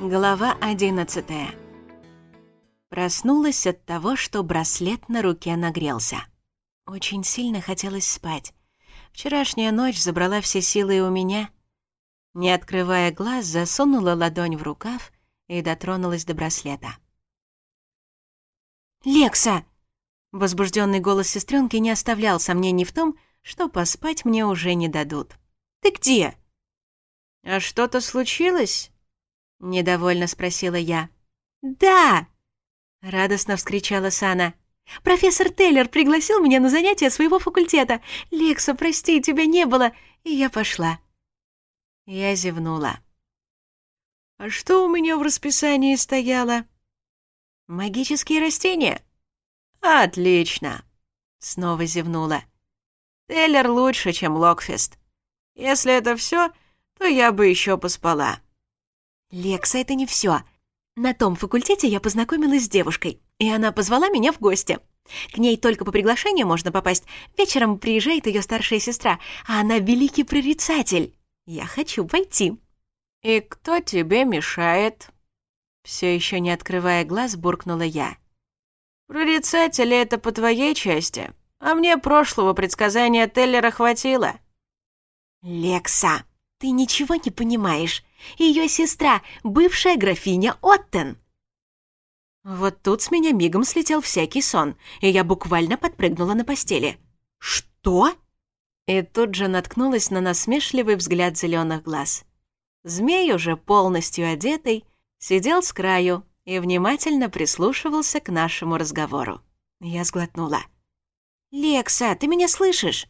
Глава 11 Проснулась от того, что браслет на руке нагрелся. Очень сильно хотелось спать. Вчерашняя ночь забрала все силы у меня. Не открывая глаз, засунула ладонь в рукав и дотронулась до браслета. «Лекса!» Возбужденный голос сестренки не оставлял сомнений в том, что поспать мне уже не дадут. «Ты где?» «А что-то случилось?» — недовольно спросила я. «Да!» — радостно вскричала Сана. «Профессор Тейлор пригласил меня на занятия своего факультета. Лекса, прости, тебя не было!» И я пошла. Я зевнула. «А что у меня в расписании стояло?» «Магические растения». «Отлично!» — снова зевнула. «Тейлор лучше, чем Локфест. Если это все, то я бы еще поспала». «Лекса, это не все. На том факультете я познакомилась с девушкой, и она позвала меня в гости. К ней только по приглашению можно попасть. Вечером приезжает ее старшая сестра, а она великий прорицатель. Я хочу войти. «И кто тебе мешает?» Все еще не открывая глаз, буркнула я. «Прорицатели — это по твоей части, а мне прошлого предсказания Теллера хватило». «Лекса, ты ничего не понимаешь. Ее сестра, бывшая графиня Оттен. Вот тут с меня мигом слетел всякий сон, и я буквально подпрыгнула на постели. «Что?» И тут же наткнулась на насмешливый взгляд зеленых глаз. Змей, уже полностью одетый, сидел с краю и внимательно прислушивался к нашему разговору. Я сглотнула. «Лекса, ты меня слышишь?»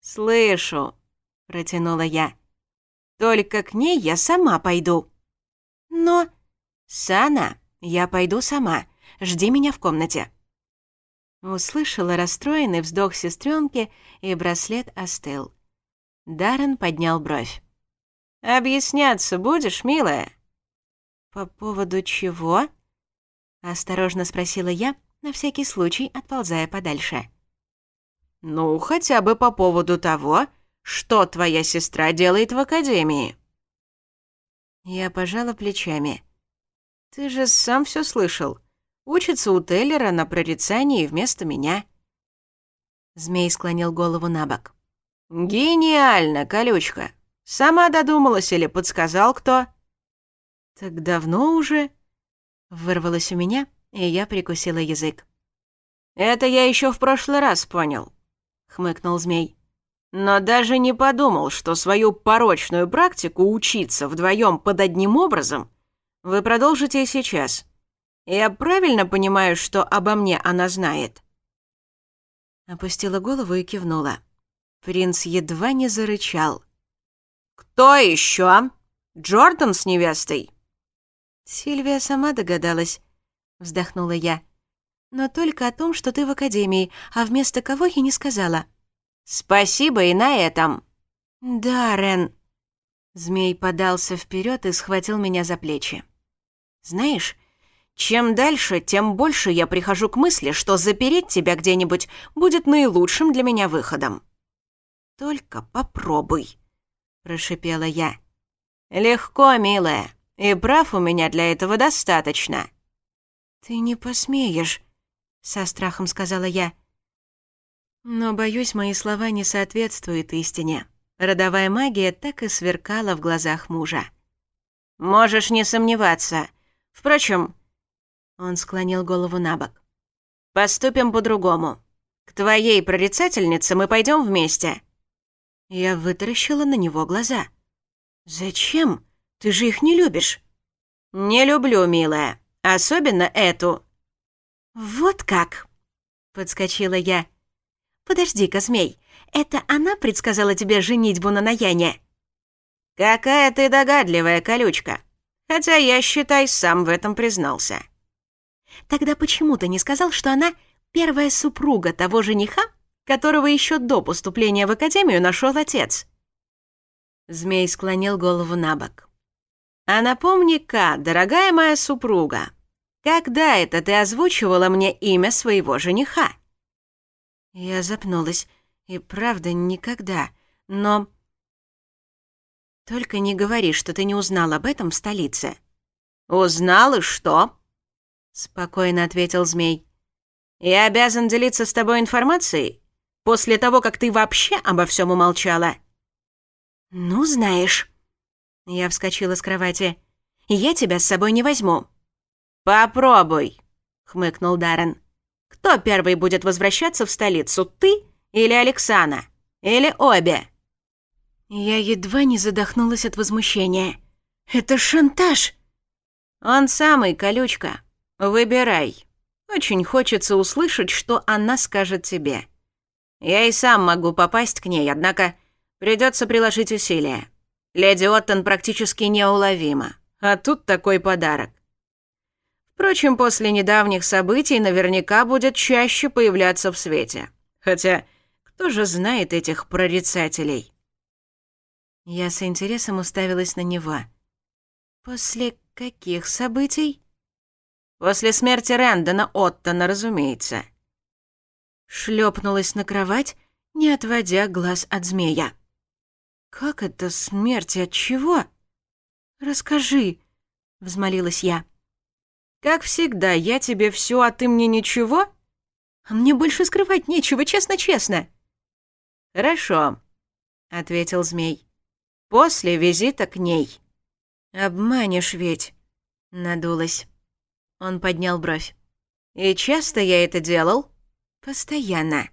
«Слышу», — протянула я. Только к ней я сама пойду». «Но...» «Сана, я пойду сама. Жди меня в комнате». Услышала расстроенный вздох сестренки, и браслет остыл. Даррен поднял бровь. «Объясняться будешь, милая?» «По поводу чего?» — осторожно спросила я, на всякий случай отползая подальше. «Ну, хотя бы по поводу того, что твоя сестра делает в академии?» Я пожала плечами. «Ты же сам все слышал. Учится у Теллера на прорицании вместо меня». Змей склонил голову на бок. «Гениально, колючка! Сама додумалась или подсказал кто?» «Так давно уже?» Вырвалось у меня, и я прикусила язык. «Это я еще в прошлый раз понял», — хмыкнул змей но даже не подумал, что свою порочную практику учиться вдвоем под одним образом вы продолжите и сейчас. Я правильно понимаю, что обо мне она знает?» Опустила голову и кивнула. Принц едва не зарычал. «Кто еще? Джордан с невестой?» «Сильвия сама догадалась», — вздохнула я. «Но только о том, что ты в академии, а вместо кого я не сказала». «Спасибо и на этом!» «Даррен!» Змей подался вперед и схватил меня за плечи. «Знаешь, чем дальше, тем больше я прихожу к мысли, что запереть тебя где-нибудь будет наилучшим для меня выходом». «Только попробуй», — прошипела я. «Легко, милая, и прав у меня для этого достаточно». «Ты не посмеешь», — со страхом сказала я. Но, боюсь, мои слова не соответствуют истине. Родовая магия так и сверкала в глазах мужа. «Можешь не сомневаться. Впрочем...» Он склонил голову на бок. «Поступим по-другому. К твоей прорицательнице мы пойдем вместе». Я вытаращила на него глаза. «Зачем? Ты же их не любишь». «Не люблю, милая. Особенно эту». «Вот как!» — подскочила я. «Подожди-ка, змей, это она предсказала тебе женитьбу на Наяне?» «Какая ты догадливая колючка! Хотя я, считай, сам в этом признался». «Тогда почему ты не сказал, что она первая супруга того жениха, которого еще до поступления в академию нашел отец?» Змей склонил голову на бок. «А напомни-ка, дорогая моя супруга, когда это ты озвучивала мне имя своего жениха?» Я запнулась. И правда, никогда. Но... Только не говори, что ты не узнал об этом в столице. Узнал и что? Спокойно ответил змей. Я обязан делиться с тобой информацией после того, как ты вообще обо всем умолчала. Ну, знаешь. Я вскочила с кровати. Я тебя с собой не возьму. Попробуй, хмыкнул Даррен. Кто первый будет возвращаться в столицу, ты или Александра? Или обе?» Я едва не задохнулась от возмущения. «Это шантаж!» «Он самый, колючка. Выбирай. Очень хочется услышать, что она скажет тебе. Я и сам могу попасть к ней, однако придется приложить усилия. Леди Оттон практически неуловима, а тут такой подарок. Впрочем, после недавних событий наверняка будет чаще появляться в свете. Хотя, кто же знает этих прорицателей? Я с интересом уставилась на него. После каких событий? После смерти Рэндона Оттона, разумеется. Шлепнулась на кровать, не отводя глаз от змея. «Как это смерть? От чего?» «Расскажи», — взмолилась я. Как всегда, я тебе все, а ты мне ничего? А мне больше скрывать нечего, честно-честно. Хорошо, ответил змей. После визита к ней. Обманешь ведь, надулась. Он поднял бровь. И часто я это делал? Постоянно.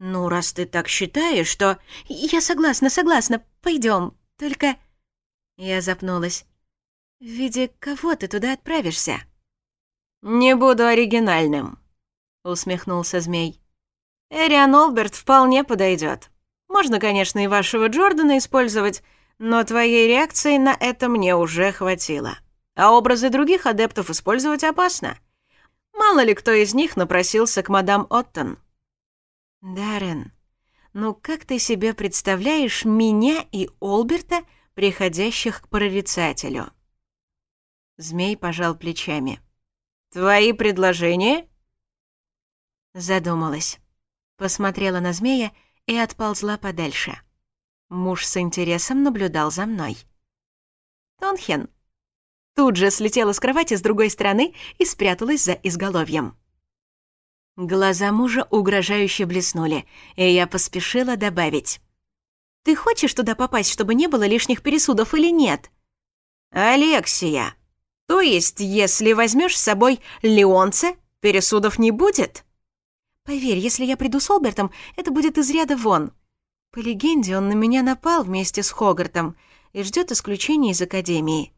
Ну, раз ты так считаешь, что... Я согласна, согласна, пойдем. Только... Я запнулась. В виде кого ты туда отправишься? Не буду оригинальным, усмехнулся змей. Эриан Олберт вполне подойдет. Можно, конечно, и вашего Джордана использовать, но твоей реакции на это мне уже хватило. А образы других адептов использовать опасно. Мало ли кто из них напросился к мадам Оттон. Даррен, ну как ты себе представляешь меня и Олберта, приходящих к прорицателю? Змей пожал плечами. — «Твои предложения?» Задумалась. Посмотрела на змея и отползла подальше. Муж с интересом наблюдал за мной. «Тонхен!» Тут же слетела с кровати с другой стороны и спряталась за изголовьем. Глаза мужа угрожающе блеснули, и я поспешила добавить. «Ты хочешь туда попасть, чтобы не было лишних пересудов или нет?» «Алексия!» То есть, если возьмешь с собой Леонце, пересудов не будет? Поверь, если я приду с Олбертом, это будет из ряда вон. По легенде, он на меня напал вместе с Хогартом и ждет исключения из Академии.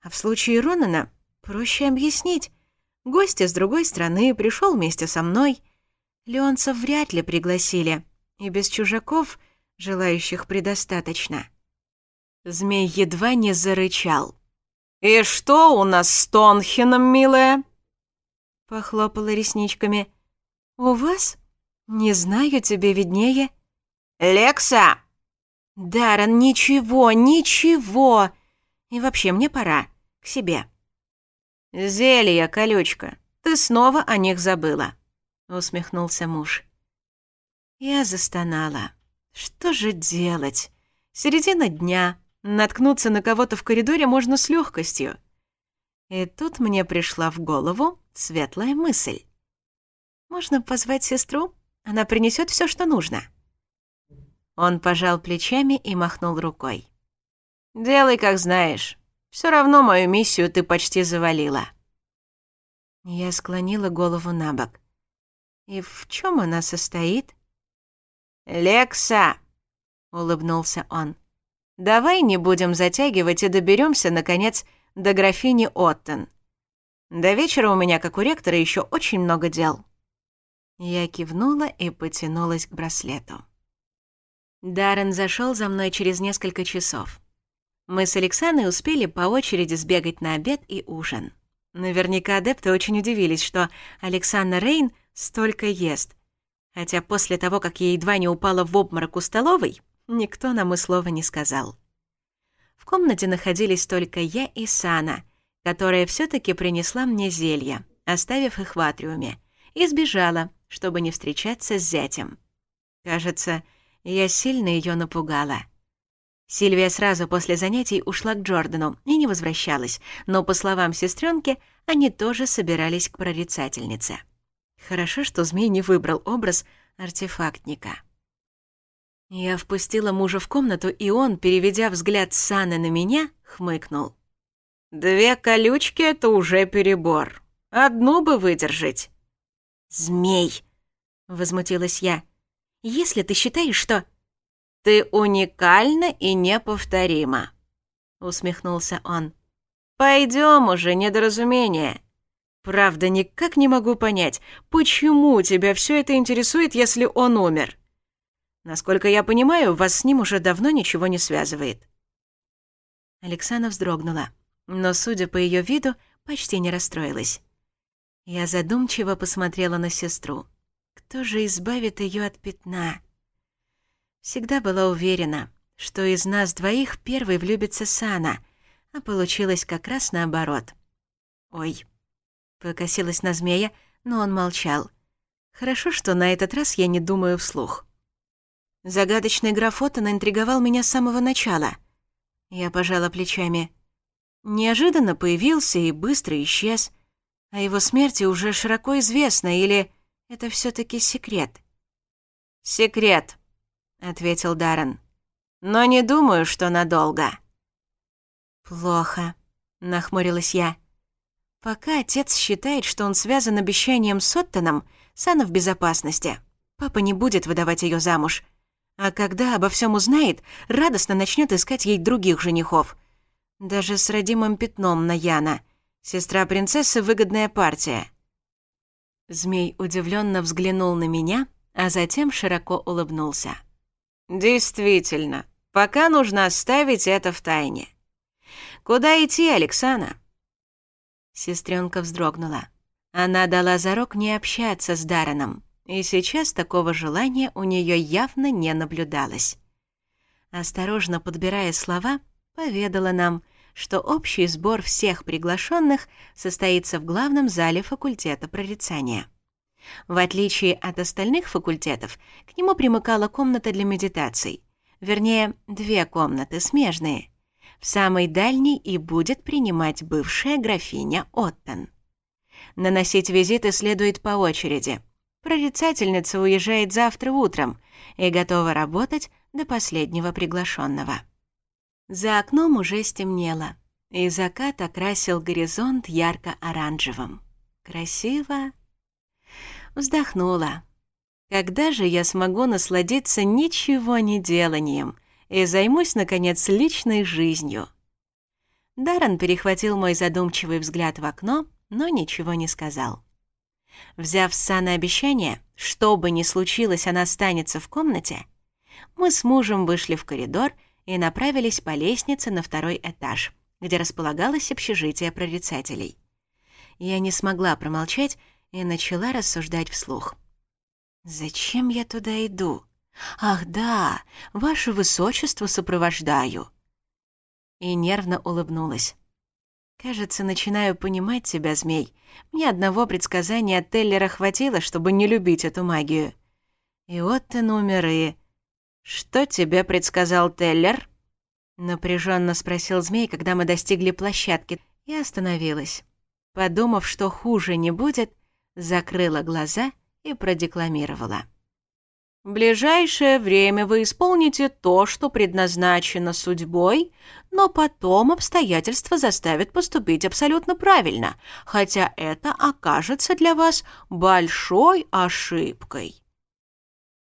А в случае Ронана проще объяснить. Гость из другой страны пришел вместе со мной. Леонцев вряд ли пригласили, и без чужаков желающих предостаточно. Змей едва не зарычал. «И что у нас с Тонхеном, милая?» Похлопала ресничками. «У вас? Не знаю, тебе виднее». «Лекса!» «Даррен, ничего, ничего! И вообще мне пора. К себе». «Зелья, колючка, ты снова о них забыла», — усмехнулся муж. Я застонала. «Что же делать? Середина дня». Наткнуться на кого-то в коридоре можно с легкостью. И тут мне пришла в голову светлая мысль. «Можно позвать сестру? Она принесет все, что нужно». Он пожал плечами и махнул рукой. «Делай, как знаешь. Все равно мою миссию ты почти завалила». Я склонила голову на бок. «И в чем она состоит?» «Лекса!» — улыбнулся он. Давай не будем затягивать и доберемся, наконец, до графини Оттон. До вечера у меня, как у ректора, еще очень много дел». Я кивнула и потянулась к браслету. Даррен зашел за мной через несколько часов. Мы с Александрой успели по очереди сбегать на обед и ужин. Наверняка адепты очень удивились, что Александра Рейн столько ест. Хотя после того, как я едва не упала в обморок у столовой, Никто нам и слова не сказал. В комнате находились только я и Сана, которая все таки принесла мне зелье, оставив их в атриуме, и сбежала, чтобы не встречаться с зятем. Кажется, я сильно ее напугала. Сильвия сразу после занятий ушла к Джордану и не возвращалась, но, по словам сестренки, они тоже собирались к прорицательнице. Хорошо, что змей не выбрал образ артефактника. Я впустила мужа в комнату, и он, переведя взгляд Саны на меня, хмыкнул. «Две колючки — это уже перебор. Одну бы выдержать». «Змей!» — возмутилась я. «Если ты считаешь, что...» «Ты уникальна и неповторима», — усмехнулся он. «Пойдем уже, недоразумение. Правда, никак не могу понять, почему тебя все это интересует, если он умер?» Насколько я понимаю, вас с ним уже давно ничего не связывает». Александра вздрогнула, но, судя по ее виду, почти не расстроилась. Я задумчиво посмотрела на сестру. Кто же избавит ее от пятна? Всегда была уверена, что из нас двоих первый влюбится Сана, а получилось как раз наоборот. «Ой!» — покосилась на змея, но он молчал. «Хорошо, что на этот раз я не думаю вслух». Загадочный граф Оттон интриговал меня с самого начала. Я пожала плечами. Неожиданно появился и быстро исчез. О его смерти уже широко известно, или это все таки секрет? «Секрет», — ответил Даррен. «Но не думаю, что надолго». «Плохо», — нахмурилась я. «Пока отец считает, что он связан обещанием с Оттоном, Сана в безопасности. Папа не будет выдавать ее замуж. А когда обо всем узнает, радостно начнет искать ей других женихов. Даже с родимым пятном на Яна. Сестра принцессы — выгодная партия. Змей удивленно взглянул на меня, а затем широко улыбнулся. «Действительно, пока нужно оставить это в тайне. Куда идти, Александра?» Сестренка вздрогнула. Она дала зарок не общаться с Дараном. И сейчас такого желания у нее явно не наблюдалось. Осторожно подбирая слова, поведала нам, что общий сбор всех приглашенных состоится в главном зале факультета прорицания. В отличие от остальных факультетов, к нему примыкала комната для медитаций. Вернее, две комнаты смежные. В самой дальней и будет принимать бывшая графиня Оттон. Наносить визиты следует по очереди — Прорицательница уезжает завтра утром и готова работать до последнего приглашенного. За окном уже стемнело, и закат окрасил горизонт ярко-оранжевым. Красиво. Вздохнула. Когда же я смогу насладиться ничего не деланием и займусь, наконец, личной жизнью? Даррен перехватил мой задумчивый взгляд в окно, но ничего не сказал. Взяв с обещание, что бы ни случилось, она останется в комнате, мы с мужем вышли в коридор и направились по лестнице на второй этаж, где располагалось общежитие прорицателей. Я не смогла промолчать и начала рассуждать вслух. «Зачем я туда иду? Ах да, ваше высочество сопровождаю!» И нервно улыбнулась. Кажется, начинаю понимать тебя, змей. Мне одного предсказания от Теллера хватило, чтобы не любить эту магию. И вот ты номер и... Что тебе предсказал Теллер? Напряженно спросил змей, когда мы достигли площадки, и остановилась. Подумав, что хуже не будет, закрыла глаза и продекламировала. В ближайшее время вы исполните то, что предназначено судьбой, но потом обстоятельства заставят поступить абсолютно правильно, хотя это окажется для вас большой ошибкой.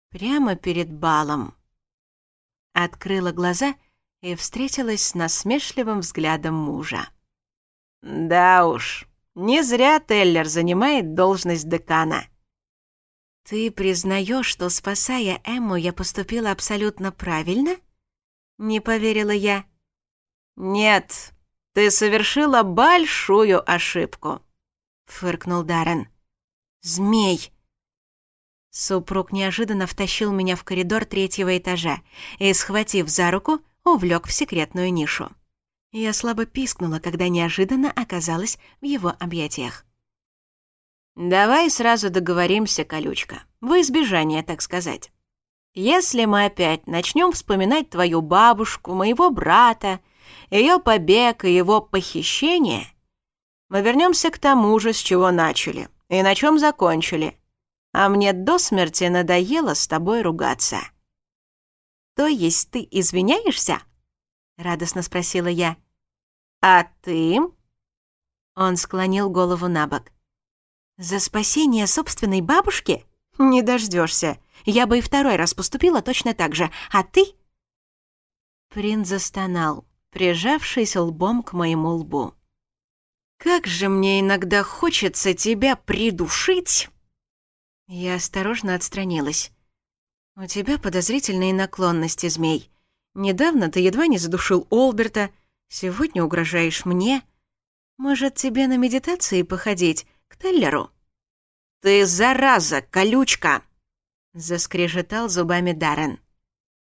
Прямо перед балом. Открыла глаза и встретилась с насмешливым взглядом мужа. Да уж, не зря Теллер занимает должность декана. «Ты признаешь, что, спасая Эмму, я поступила абсолютно правильно?» Не поверила я. «Нет, ты совершила большую ошибку», — фыркнул Даррен. «Змей!» Супруг неожиданно втащил меня в коридор третьего этажа и, схватив за руку, увлек в секретную нишу. Я слабо пискнула, когда неожиданно оказалась в его объятиях. Давай сразу договоримся, колючка. Во избежание, так сказать. Если мы опять начнем вспоминать твою бабушку, моего брата, ее побег и его похищение, мы вернемся к тому же, с чего начали и на чем закончили. А мне до смерти надоело с тобой ругаться. То есть ты извиняешься? Радостно спросила я. А ты? Он склонил голову на бок. За спасение собственной бабушки? Не дождешься. Я бы и второй раз поступила точно так же. А ты? Принц застонал, прижавшись лбом к моему лбу. Как же мне иногда хочется тебя придушить. Я осторожно отстранилась. У тебя подозрительные наклонности, змей. Недавно ты едва не задушил Олберта, сегодня угрожаешь мне. Может, тебе на медитации походить? к Теллеру. «Ты зараза, колючка!» — заскрежетал зубами Даррен.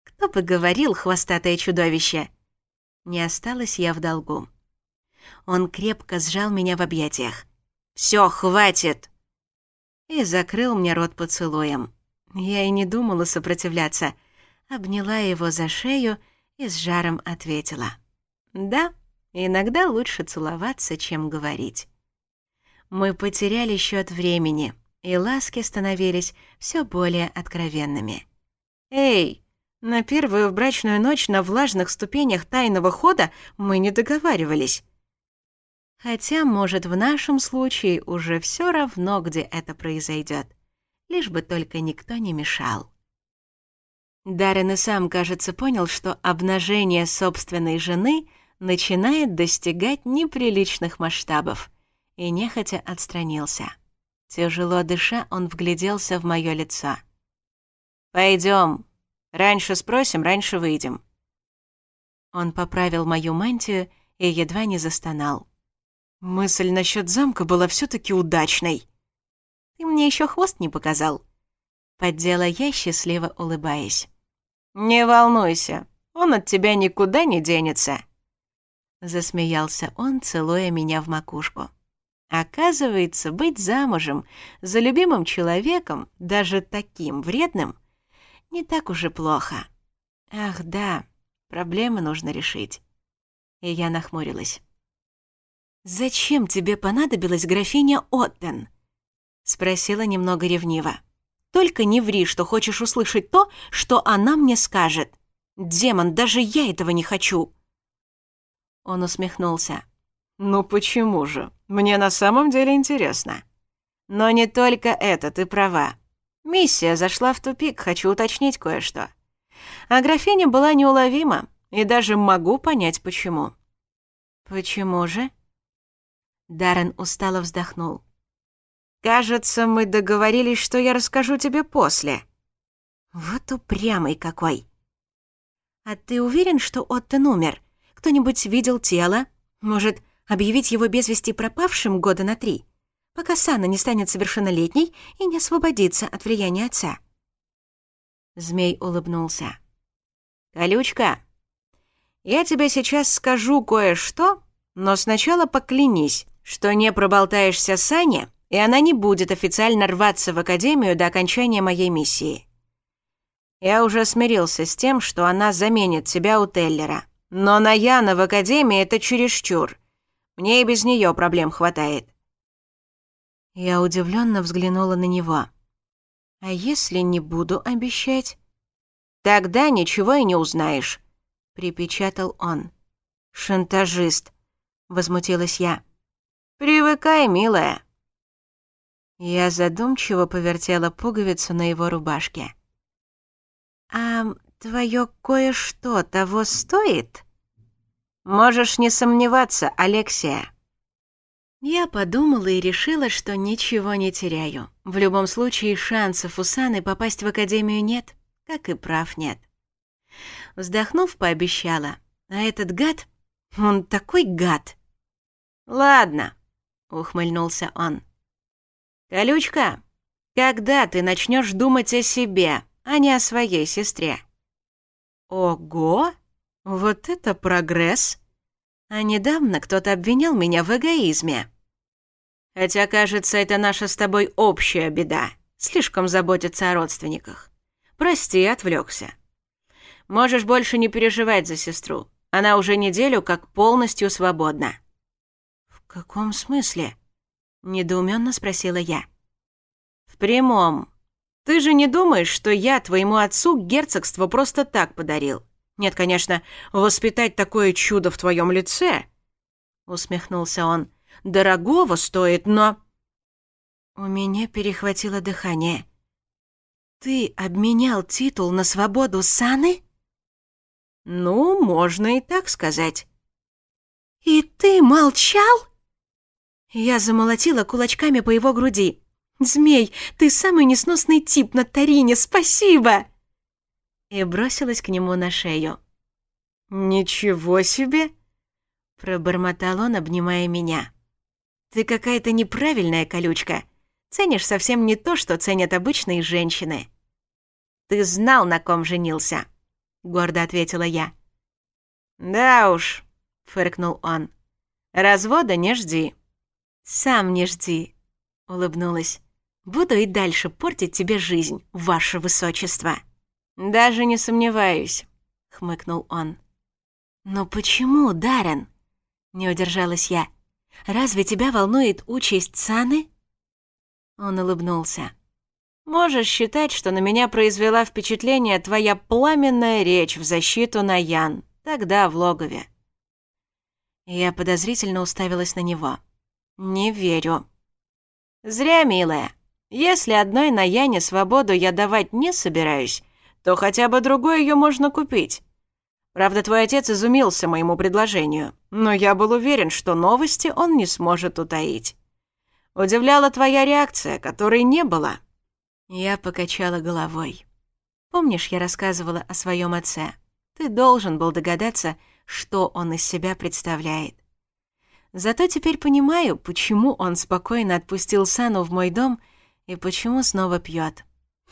«Кто бы говорил, хвостатое чудовище!» Не осталась я в долгу. Он крепко сжал меня в объятиях. «Всё, хватит!» И закрыл мне рот поцелуем. Я и не думала сопротивляться. Обняла его за шею и с жаром ответила. «Да, иногда лучше целоваться, чем говорить». Мы потеряли счет времени, и ласки становились все более откровенными. «Эй, на первую брачную ночь на влажных ступенях тайного хода мы не договаривались». Хотя, может, в нашем случае уже все равно, где это произойдет. Лишь бы только никто не мешал. Даррен и сам, кажется, понял, что обнажение собственной жены начинает достигать неприличных масштабов — и нехотя отстранился. Тяжело дыша, он вгляделся в моё лицо. «Пойдём. Раньше спросим, раньше выйдем». Он поправил мою мантию и едва не застонал. Мысль насчёт замка была всё-таки удачной. «Ты мне ещё хвост не показал», — поддела я, счастливо улыбаясь. «Не волнуйся, он от тебя никуда не денется», — засмеялся он, целуя меня в макушку. Оказывается, быть замужем за любимым человеком, даже таким вредным, не так уж и плохо. Ах, да, проблемы нужно решить. И я нахмурилась. «Зачем тебе понадобилась графиня Оттен?» — спросила немного ревниво. «Только не ври, что хочешь услышать то, что она мне скажет. Демон, даже я этого не хочу!» Он усмехнулся. «Ну почему же? Мне на самом деле интересно». «Но не только это, ты права. Миссия зашла в тупик, хочу уточнить кое-что». А графиня была неуловима, и даже могу понять, почему. «Почему же?» Даррен устало вздохнул. «Кажется, мы договорились, что я расскажу тебе после». «Вот упрямый какой!» «А ты уверен, что Оттен умер? Кто-нибудь видел тело? Может, объявить его без вести пропавшим года на три, пока Сана не станет совершеннолетней и не освободится от влияния отца. Змей улыбнулся. «Колючка, я тебе сейчас скажу кое-что, но сначала поклянись, что не проболтаешься Сане, и она не будет официально рваться в Академию до окончания моей миссии. Я уже смирился с тем, что она заменит тебя у Теллера. Но на Яна в Академии это чересчур. Мне и без нее проблем хватает». Я удивленно взглянула на него. «А если не буду обещать?» «Тогда ничего и не узнаешь», — припечатал он. «Шантажист», — возмутилась я. «Привыкай, милая». Я задумчиво повертела пуговицу на его рубашке. «А твое кое-что того стоит?» Можешь не сомневаться, Алексия». Я подумала и решила, что ничего не теряю. В любом случае, шансов у Саны попасть в академию нет, как и прав нет. Вздохнув, пообещала. «А этот гад? Он такой гад!» «Ладно», — ухмыльнулся он. «Колючка, когда ты начнешь думать о себе, а не о своей сестре?» «Ого!» Вот это прогресс! А недавно кто-то обвинял меня в эгоизме. Хотя, кажется, это наша с тобой общая беда. Слишком заботиться о родственниках. Прости, отвлекся. Можешь больше не переживать за сестру. Она уже неделю как полностью свободна. В каком смысле? Недоуменно спросила я. В прямом. Ты же не думаешь, что я твоему отцу герцогство просто так подарил? Нет, конечно, воспитать такое чудо в твоем лице, усмехнулся он, дорогого стоит, но... У меня перехватило дыхание. Ты обменял титул на свободу Саны? Ну, можно и так сказать. И ты молчал? Я замолотила кулачками по его груди. «Змей, ты самый несносный тип на Тарине, спасибо!» и бросилась к нему на шею. «Ничего себе!» — пробормотал он, обнимая меня. «Ты какая-то неправильная колючка. Ценишь совсем не то, что ценят обычные женщины». «Ты знал, на ком женился», — гордо ответила я. «Да уж», — фыркнул он. «Развода не жди». «Сам не жди», — улыбнулась. «Буду и дальше портить тебе жизнь, ваше высочество». «Даже не сомневаюсь», — хмыкнул он. «Но почему, Даррен?» — не удержалась я. «Разве тебя волнует участь Саны?» Он улыбнулся. «Можешь считать, что на меня произвела впечатление твоя пламенная речь в защиту Наян, тогда в логове». Я подозрительно уставилась на него. «Не верю». «Зря, милая. Если одной Наяне свободу я давать не собираюсь, то хотя бы другой ее можно купить. Правда, твой отец изумился моему предложению, но я был уверен, что новости он не сможет утаить. Удивляла твоя реакция, которой не было. Я покачала головой. Помнишь, я рассказывала о своем отце? Ты должен был догадаться, что он из себя представляет. Зато теперь понимаю, почему он спокойно отпустил Сану в мой дом и почему снова пьет.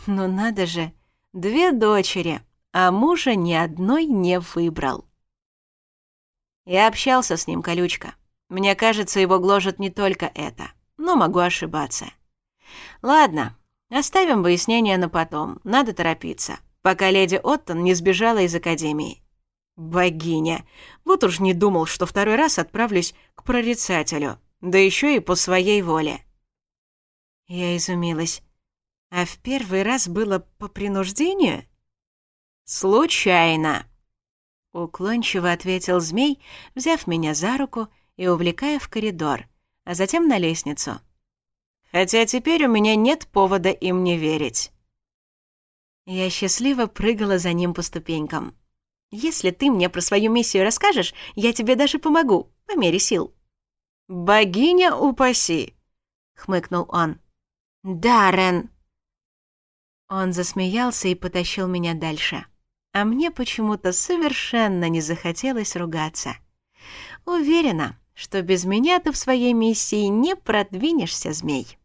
Но ну надо же, две дочери, а мужа ни одной не выбрал. Я общался с ним, колючка. Мне кажется, его гложет не только это, но могу ошибаться. Ладно, оставим выяснение на потом, надо торопиться, пока леди Оттон не сбежала из академии. Богиня, вот уж не думал, что второй раз отправлюсь к прорицателю, да еще и по своей воле. Я изумилась. «А в первый раз было по принуждению?» «Случайно», — уклончиво ответил змей, взяв меня за руку и увлекая в коридор, а затем на лестницу. «Хотя теперь у меня нет повода им не верить». Я счастливо прыгала за ним по ступенькам. «Если ты мне про свою миссию расскажешь, я тебе даже помогу, по мере сил». «Богиня упаси!» — хмыкнул он. «Да, Рен!» Он засмеялся и потащил меня дальше. А мне почему-то совершенно не захотелось ругаться. Уверена, что без меня ты в своей миссии не продвинешься, змей.